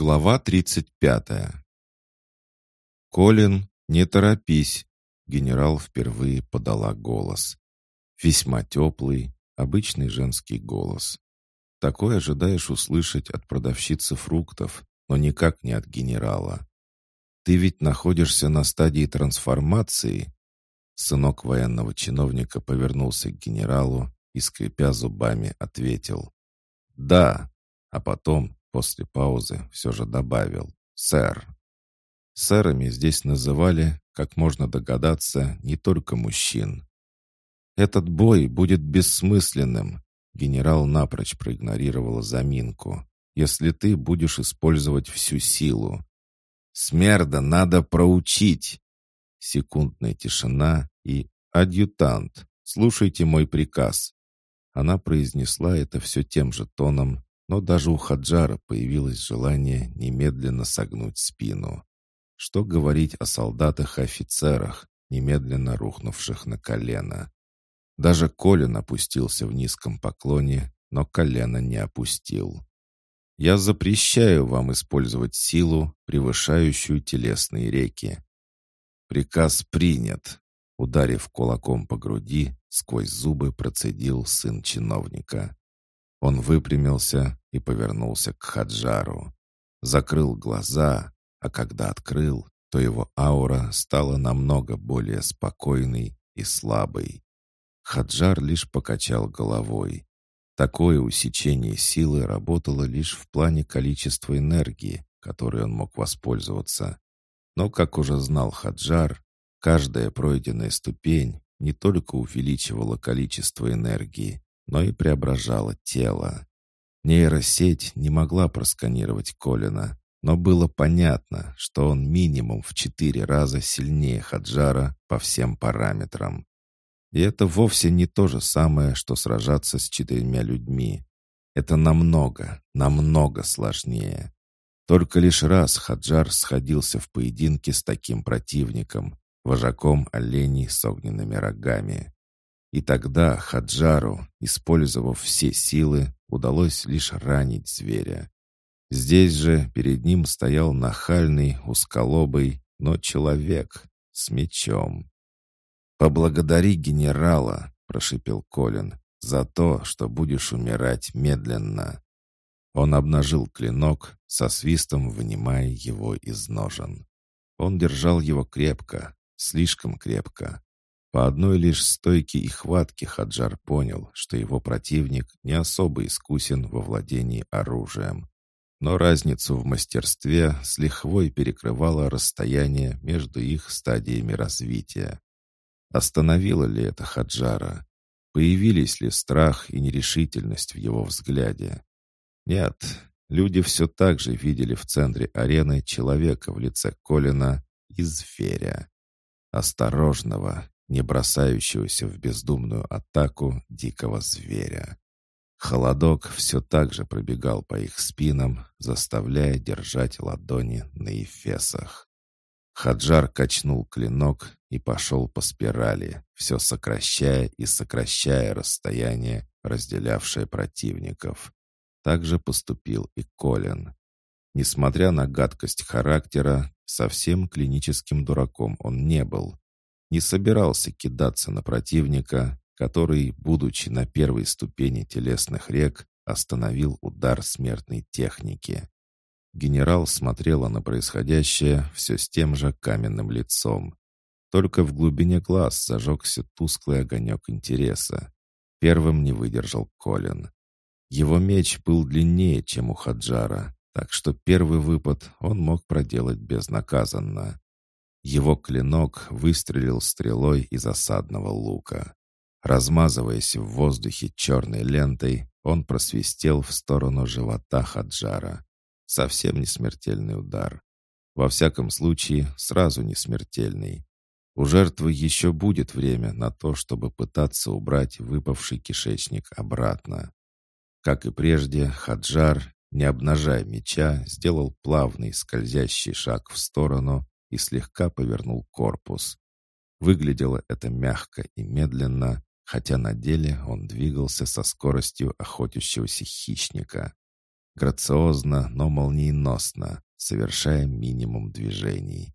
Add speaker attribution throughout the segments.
Speaker 1: Глава 35. «Колин, не торопись!» Генерал впервые подала голос. Весьма теплый, обычный женский голос. Такой ожидаешь услышать от продавщицы фруктов, но никак не от генерала. «Ты ведь находишься на стадии трансформации?» Сынок военного чиновника повернулся к генералу и, скрипя зубами, ответил. «Да», а потом После паузы все же добавил «Сэр». Сэрами здесь называли, как можно догадаться, не только мужчин. «Этот бой будет бессмысленным», — генерал напрочь проигнорировал заминку, «если ты будешь использовать всю силу. Смерда надо проучить!» Секундная тишина и «Адъютант, слушайте мой приказ». Она произнесла это все тем же тоном, но даже у Хаджара появилось желание немедленно согнуть спину. Что говорить о солдатах и офицерах, немедленно рухнувших на колено. Даже Колин опустился в низком поклоне, но колено не опустил. «Я запрещаю вам использовать силу, превышающую телесные реки». «Приказ принят», — ударив кулаком по груди, сквозь зубы процедил сын чиновника. Он выпрямился и повернулся к Хаджару. Закрыл глаза, а когда открыл, то его аура стала намного более спокойной и слабой. Хаджар лишь покачал головой. Такое усечение силы работало лишь в плане количества энергии, которой он мог воспользоваться. Но, как уже знал Хаджар, каждая пройденная ступень не только увеличивала количество энергии, но и преображала тело. Нейросеть не могла просканировать Колина, но было понятно, что он минимум в четыре раза сильнее Хаджара по всем параметрам. И это вовсе не то же самое, что сражаться с четырьмя людьми. Это намного, намного сложнее. Только лишь раз Хаджар сходился в поединке с таким противником, вожаком оленей с огненными рогами. И тогда Хаджару, использовав все силы, удалось лишь ранить зверя. Здесь же перед ним стоял нахальный, узколобый, но человек с мечом. «Поблагодари генерала», — прошипел Колин, — «за то, что будешь умирать медленно». Он обнажил клинок, со свистом вынимая его из ножен. Он держал его крепко, слишком крепко. По одной лишь стойке и хватке Хаджар понял, что его противник не особо искусен во владении оружием. Но разницу в мастерстве с лихвой перекрывало расстояние между их стадиями развития. Остановило ли это Хаджара? Появились ли страх и нерешительность в его взгляде? Нет, люди все так же видели в центре арены человека в лице Колина и зверя. Осторожного, не бросающегося в бездумную атаку дикого зверя. Холодок все так же пробегал по их спинам, заставляя держать ладони на эфесах. Хаджар качнул клинок и пошел по спирали, все сокращая и сокращая расстояние, разделявшее противников. Так же поступил и Колин. Несмотря на гадкость характера, совсем клиническим дураком он не был не собирался кидаться на противника, который, будучи на первой ступени телесных рек, остановил удар смертной техники. Генерал смотрела на происходящее все с тем же каменным лицом. Только в глубине глаз зажегся тусклый огонек интереса. Первым не выдержал Колин. Его меч был длиннее, чем у Хаджара, так что первый выпад он мог проделать безнаказанно. Его клинок выстрелил стрелой из осадного лука. Размазываясь в воздухе черной лентой, он просвистел в сторону живота Хаджара. Совсем не смертельный удар. Во всяком случае, сразу не смертельный. У жертвы еще будет время на то, чтобы пытаться убрать выпавший кишечник обратно. Как и прежде, Хаджар, не обнажая меча, сделал плавный скользящий шаг в сторону и слегка повернул корпус. Выглядело это мягко и медленно, хотя на деле он двигался со скоростью охотящегося хищника. грациозно, но молниеносно, совершая минимум движений.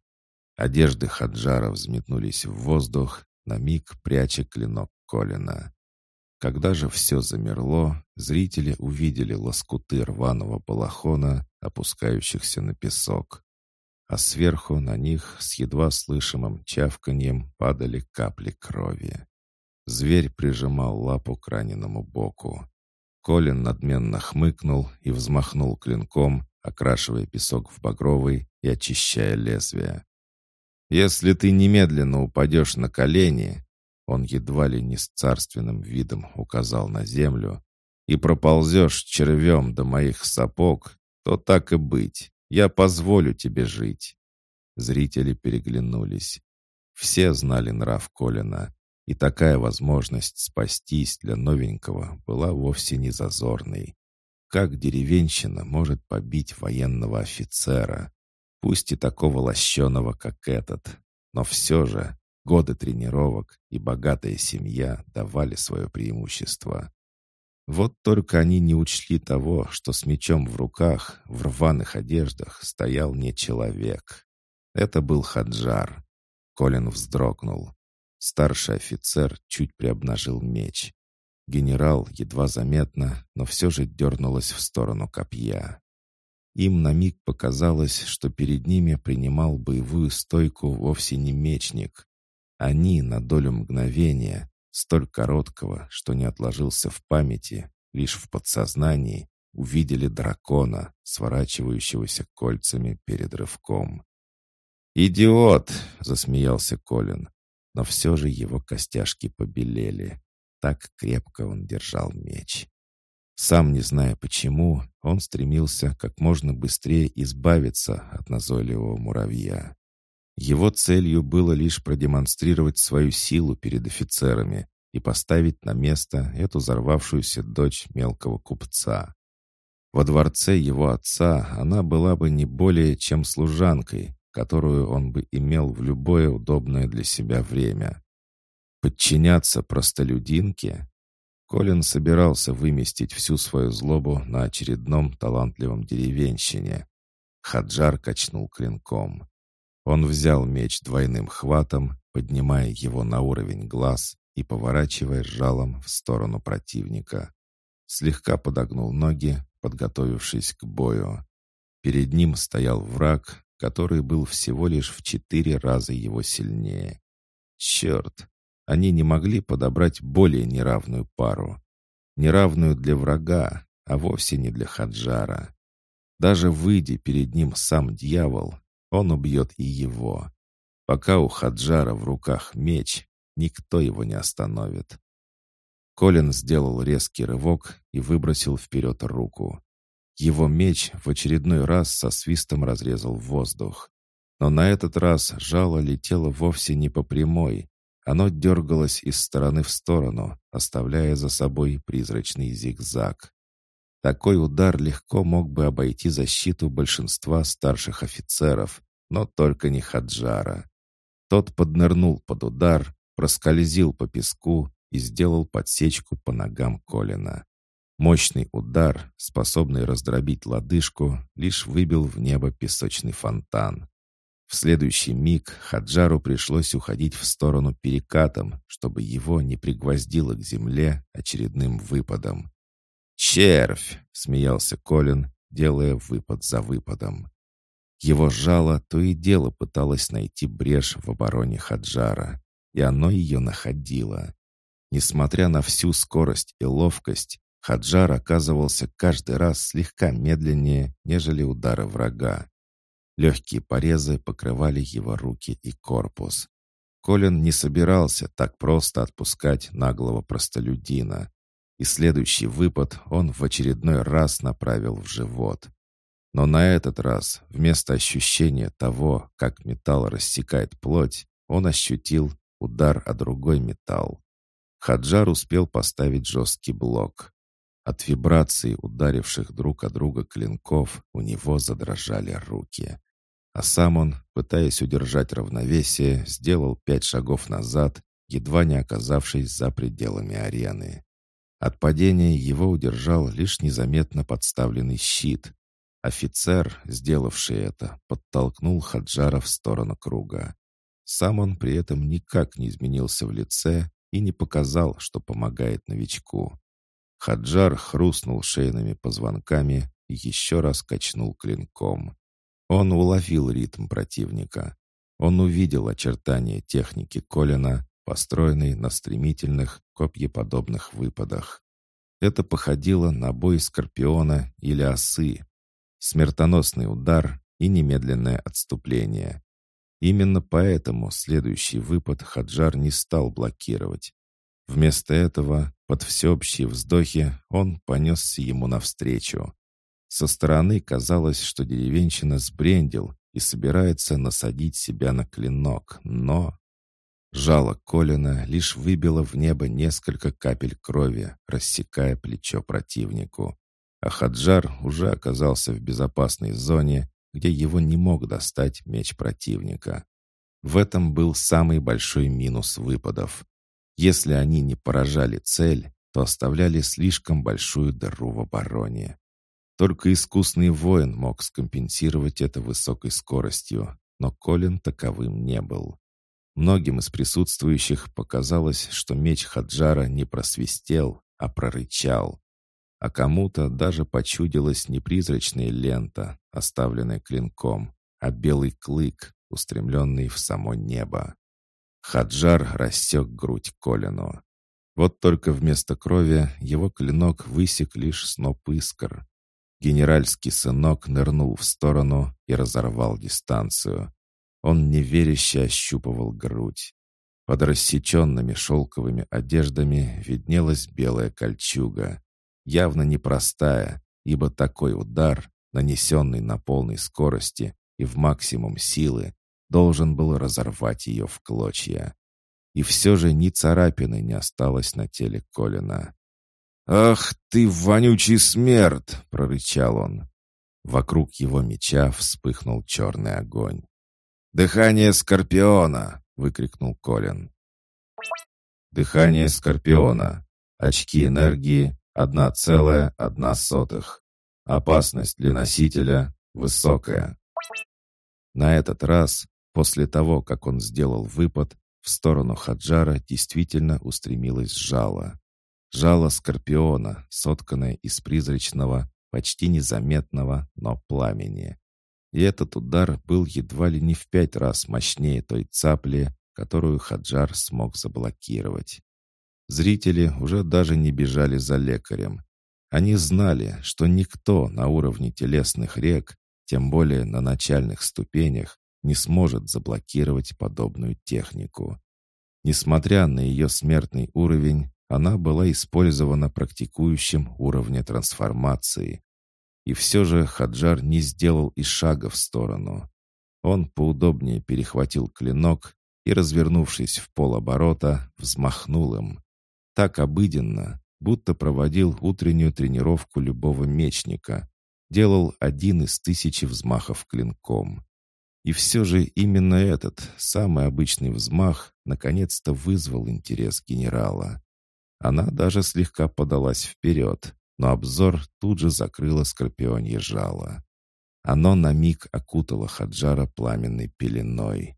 Speaker 1: Одежды Хаджара взметнулись в воздух, на миг пряча клинок Колина. Когда же все замерло, зрители увидели лоскуты рваного балахона, опускающихся на песок. А сверху на них с едва слышимым чавканьем падали капли крови. Зверь прижимал лапу к раненому боку. Колин надменно хмыкнул и взмахнул клинком, окрашивая песок в багровый и очищая лезвие. «Если ты немедленно упадешь на колени, он едва ли не с царственным видом указал на землю, и проползешь червем до моих сапог, то так и быть, я позволю тебе жить». Зрители переглянулись. Все знали нрав Колина, и такая возможность спастись для новенького была вовсе не зазорной. Как деревенщина может побить военного офицера, пусть и такого лощеного, как этот, но все же годы тренировок и богатая семья давали свое преимущество. Вот только они не учли того, что с мечом в руках, в рваных одеждах, стоял не человек. Это был Хаджар. Колин вздрогнул. Старший офицер чуть приобнажил меч. Генерал едва заметно, но все же дернулась в сторону копья. Им на миг показалось, что перед ними принимал боевую стойку вовсе не мечник. Они на долю мгновения, столь короткого, что не отложился в памяти, лишь в подсознании, увидели дракона, сворачивающегося кольцами перед рывком. «Идиот!» — засмеялся Колин, но все же его костяшки побелели. Так крепко он держал меч. Сам не зная почему, он стремился как можно быстрее избавиться от назойливого муравья. Его целью было лишь продемонстрировать свою силу перед офицерами и поставить на место эту взорвавшуюся дочь мелкого купца. Во дворце его отца она была бы не более чем служанкой, которую он бы имел в любое удобное для себя время. Подчиняться простолюдинке? Колин собирался выместить всю свою злобу на очередном талантливом деревенщине. Хаджар качнул клинком. Он взял меч двойным хватом, поднимая его на уровень глаз и поворачивая жалом в сторону противника. Слегка подогнул ноги, подготовившись к бою. Перед ним стоял враг, который был всего лишь в четыре раза его сильнее. Черт! Они не могли подобрать более неравную пару. Неравную для врага, а вовсе не для Хаджара. Даже выйдя перед ним сам дьявол, он убьет и его. Пока у Хаджара в руках меч, никто его не остановит. Колин сделал резкий рывок и выбросил вперед руку. Его меч в очередной раз со свистом разрезал воздух. Но на этот раз жало летело вовсе не по прямой, оно дергалось из стороны в сторону, оставляя за собой призрачный зигзаг. Такой удар легко мог бы обойти защиту большинства старших офицеров, но только не Хаджара. Тот поднырнул под удар, проскользил по песку и сделал подсечку по ногам Колина. Мощный удар, способный раздробить лодыжку, лишь выбил в небо песочный фонтан. В следующий миг Хаджару пришлось уходить в сторону перекатом, чтобы его не пригвоздило к земле очередным выпадом. «Червь!» — смеялся Колин, делая выпад за выпадом. Его жало то и дело пыталось найти брешь в обороне Хаджара, и оно ее находило. Несмотря на всю скорость и ловкость, Хаджар оказывался каждый раз слегка медленнее, нежели удары врага. Легкие порезы покрывали его руки и корпус. Колин не собирался так просто отпускать наглого простолюдина. И следующий выпад он в очередной раз направил в живот. Но на этот раз, вместо ощущения того, как металл рассекает плоть, он ощутил удар о другой металл. Хаджар успел поставить жесткий блок. От вибраций, ударивших друг о друга клинков, у него задрожали руки. А сам он, пытаясь удержать равновесие, сделал пять шагов назад, едва не оказавшись за пределами арены. От падения его удержал лишь незаметно подставленный щит. Офицер, сделавший это, подтолкнул Хаджара в сторону круга. Сам он при этом никак не изменился в лице и не показал, что помогает новичку. Хаджар хрустнул шейными позвонками и еще раз качнул клинком. Он уловил ритм противника. Он увидел очертания техники Колина, построенной на стремительных, копьеподобных выпадах. Это походило на бой скорпиона или осы. Смертоносный удар и немедленное отступление. Именно поэтому следующий выпад Хаджар не стал блокировать. Вместо этого, под всеобщие вздохи, он понесся ему навстречу. Со стороны казалось, что деревенщина сбрендил и собирается насадить себя на клинок, но... Жало Колина лишь выбило в небо несколько капель крови, рассекая плечо противнику. А Хаджар уже оказался в безопасной зоне, где его не мог достать меч противника. В этом был самый большой минус выпадов. Если они не поражали цель, то оставляли слишком большую дыру в обороне. Только искусный воин мог скомпенсировать это высокой скоростью, но Колин таковым не был. Многим из присутствующих показалось, что меч Хаджара не просвистел, а прорычал. А кому-то даже почудилась не призрачная лента, оставленная клинком, а белый клык, устремленный в само небо. Хаджар рассек грудь Колину. Вот только вместо крови его клинок высек лишь сноп искр. Генеральский сынок нырнул в сторону и разорвал дистанцию. Он неверяще ощупывал грудь. Под рассеченными шелковыми одеждами виднелась белая кольчуга. Явно непростая, ибо такой удар, нанесенный на полной скорости и в максимум силы, должен был разорвать ее в клочья. И все же ни царапины не осталось на теле Колина. «Ах ты, вонючий смерть!» — прорычал он. Вокруг его меча вспыхнул черный огонь. «Дыхание Скорпиона!» — выкрикнул Колин. «Дыхание Скорпиона. Очки энергии — одна целая одна сотых. Опасность для носителя высокая». На этот раз, после того, как он сделал выпад, в сторону Хаджара действительно устремилось жало. Жало скорпиона, сотканное из призрачного, почти незаметного, но пламени. И этот удар был едва ли не в пять раз мощнее той цапли, которую Хаджар смог заблокировать. Зрители уже даже не бежали за лекарем. Они знали, что никто на уровне телесных рек, тем более на начальных ступенях, не сможет заблокировать подобную технику. Несмотря на ее смертный уровень, она была использована практикующим уровня трансформации. И все же Хаджар не сделал и шага в сторону. Он поудобнее перехватил клинок и, развернувшись в полоборота, взмахнул им. Так обыденно, будто проводил утреннюю тренировку любого мечника. Делал один из тысячи взмахов клинком. И все же именно этот, самый обычный взмах, наконец-то вызвал интерес генерала. Она даже слегка подалась вперед, но обзор тут же закрыло скорпионье жало. Оно на миг окутало Хаджара пламенной пеленой.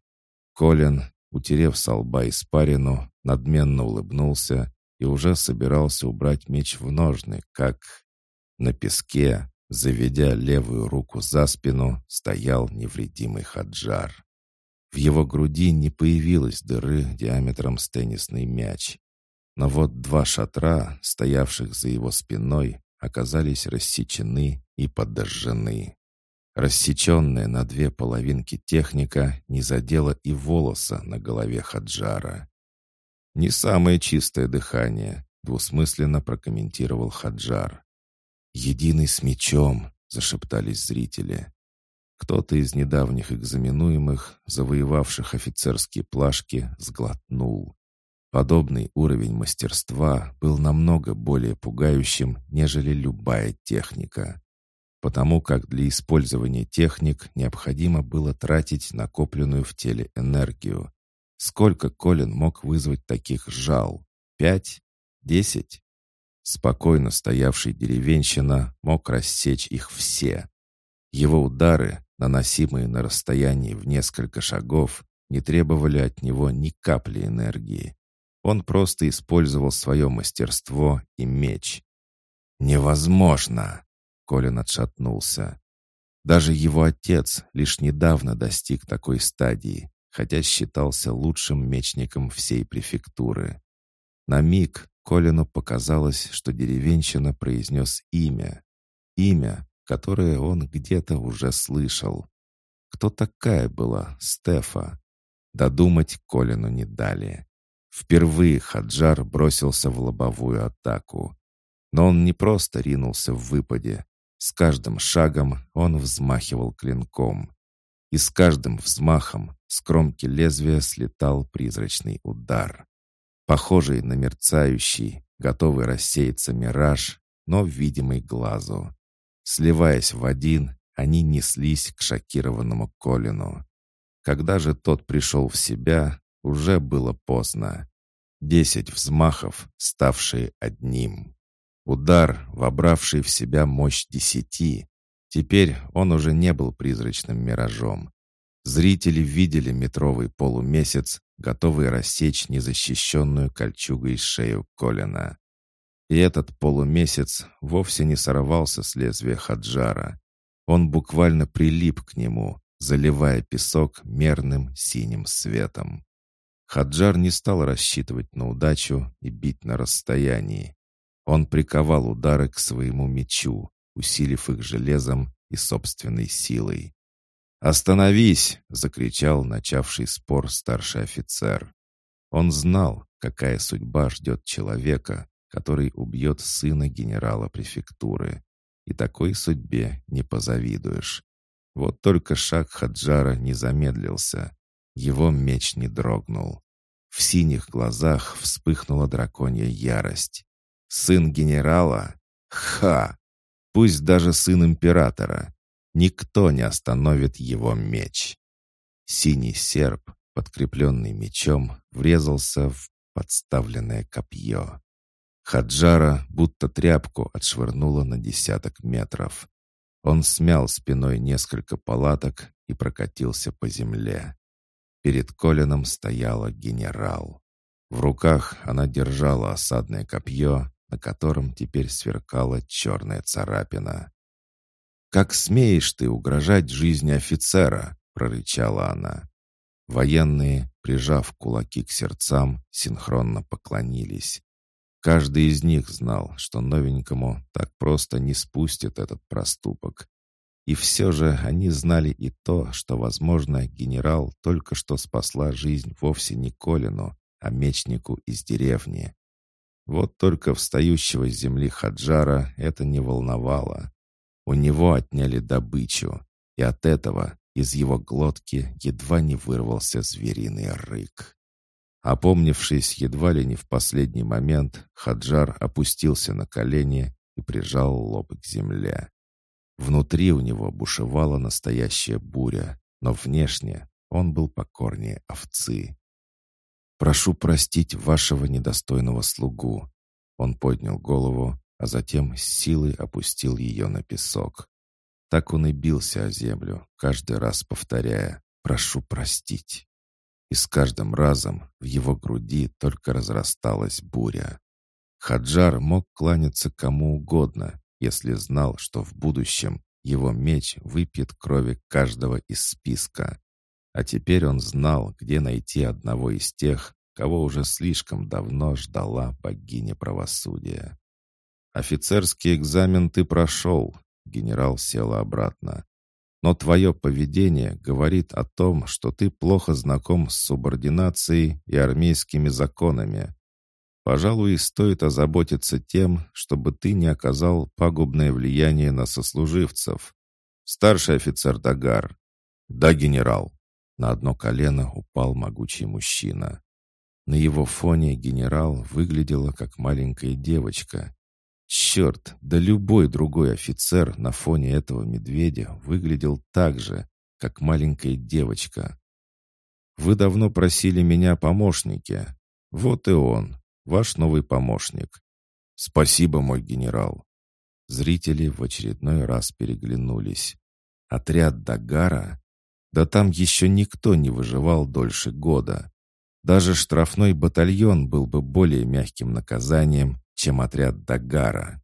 Speaker 1: Колин, утерев со лба испарину, надменно улыбнулся и уже собирался убрать меч в ножны, как на песке, заведя левую руку за спину, стоял невредимый Хаджар. В его груди не появилось дыры диаметром с теннисный мяч, но вот два шатра, стоявших за его спиной, оказались рассечены и подожжены. Рассеченная на две половинки техника не задела и волоса на голове Хаджара. «Не самое чистое дыхание», — двусмысленно прокомментировал Хаджар. «Единый с мечом», — зашептались зрители. Кто-то из недавних экзаменуемых, завоевавших офицерские плашки, сглотнул. Подобный уровень мастерства был намного более пугающим, нежели любая техника. Потому как для использования техник необходимо было тратить накопленную в теле энергию. Сколько Колин мог вызвать таких жал? Пять? Десять? Спокойно стоявший деревенщина мог рассечь их все. Его удары, наносимые на расстоянии в несколько шагов, не требовали от него ни капли энергии. Он просто использовал свое мастерство и меч. «Невозможно!» — Колин отшатнулся. Даже его отец лишь недавно достиг такой стадии, хотя считался лучшим мечником всей префектуры. На миг Колину показалось, что деревенщина произнес имя. Имя, которое он где-то уже слышал. Кто такая была Стефа? Додумать Колину не дали. Впервые Хаджар бросился в лобовую атаку. Но он не просто ринулся в выпаде. С каждым шагом он взмахивал клинком. И с каждым взмахом с кромки лезвия слетал призрачный удар. Похожий на мерцающий, готовый рассеяться мираж, но видимый глазу. Сливаясь в один, они неслись к шокированному Колину. Когда же тот пришел в себя, уже было поздно. Десять взмахов, ставшие одним. Удар, вобравший в себя мощь десяти. Теперь он уже не был призрачным миражом. Зрители видели метровый полумесяц, готовый рассечь незащищенную кольчугой шею Колина. И этот полумесяц вовсе не сорвался с лезвия Хаджара. Он буквально прилип к нему, заливая песок мерным синим светом. Хаджар не стал рассчитывать на удачу и бить на расстоянии. Он приковал удары к своему мечу, усилив их железом и собственной силой. «Остановись!» — закричал начавший спор старший офицер. Он знал, какая судьба ждет человека, который убьет сына генерала префектуры. И такой судьбе не позавидуешь. Вот только шаг Хаджара не замедлился. Его меч не дрогнул. В синих глазах вспыхнула драконья ярость. Сын генерала? Ха! Пусть даже сын императора. Никто не остановит его меч. Синий серп, подкрепленный мечом, врезался в подставленное копье. Хаджара будто тряпку отшвырнула на десяток метров. Он смял спиной несколько палаток и прокатился по земле. Перед Колином стояла генерал. В руках она держала осадное копье, на котором теперь сверкала черная царапина. «Как смеешь ты угрожать жизни офицера?» — прорычала она. Военные, прижав кулаки к сердцам, синхронно поклонились. Каждый из них знал, что новенькому так просто не спустит этот проступок. И все же они знали и то, что, возможно, генерал только что спасла жизнь вовсе не Колину, а мечнику из деревни. Вот только встающего с земли Хаджара это не волновало. У него отняли добычу, и от этого из его глотки едва не вырвался звериный рык. Опомнившись едва ли не в последний момент, Хаджар опустился на колени и прижал лоб к земле. Внутри у него бушевала настоящая буря, но внешне он был покорнее овцы. «Прошу простить вашего недостойного слугу». Он поднял голову, а затем с силой опустил ее на песок. Так он и бился о землю, каждый раз повторяя «прошу простить» и с каждым разом в его груди только разрасталась буря. Хаджар мог кланяться кому угодно, если знал, что в будущем его меч выпьет крови каждого из списка. А теперь он знал, где найти одного из тех, кого уже слишком давно ждала богиня правосудия. «Офицерский экзамен ты прошел», — генерал сел обратно. Но твое поведение говорит о том, что ты плохо знаком с субординацией и армейскими законами. Пожалуй, стоит озаботиться тем, чтобы ты не оказал пагубное влияние на сослуживцев. Старший офицер Дагар. Да, генерал. На одно колено упал могучий мужчина. На его фоне генерал выглядела как маленькая девочка, Черт, да любой другой офицер на фоне этого медведя выглядел так же, как маленькая девочка. «Вы давно просили меня помощнике. Вот и он, ваш новый помощник». «Спасибо, мой генерал». Зрители в очередной раз переглянулись. Отряд Дагара? Да там еще никто не выживал дольше года. Даже штрафной батальон был бы более мягким наказанием, чем отряд Дагара.